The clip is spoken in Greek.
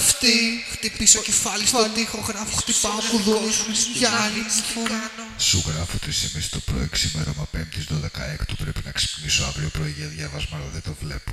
αυτή. Χτυπήσω κεφάλι στον τοίχο, γράφω χτυπάω κουδούνι σου για άλλη φορά. Σου γράφω τρεις ημείς το πρωί ξημέρωμα πέμπτης 12 έκτου πρέπει να ξυπνήσω αύριο πρωί για διάβασμα αλλά δεν το βλέπω.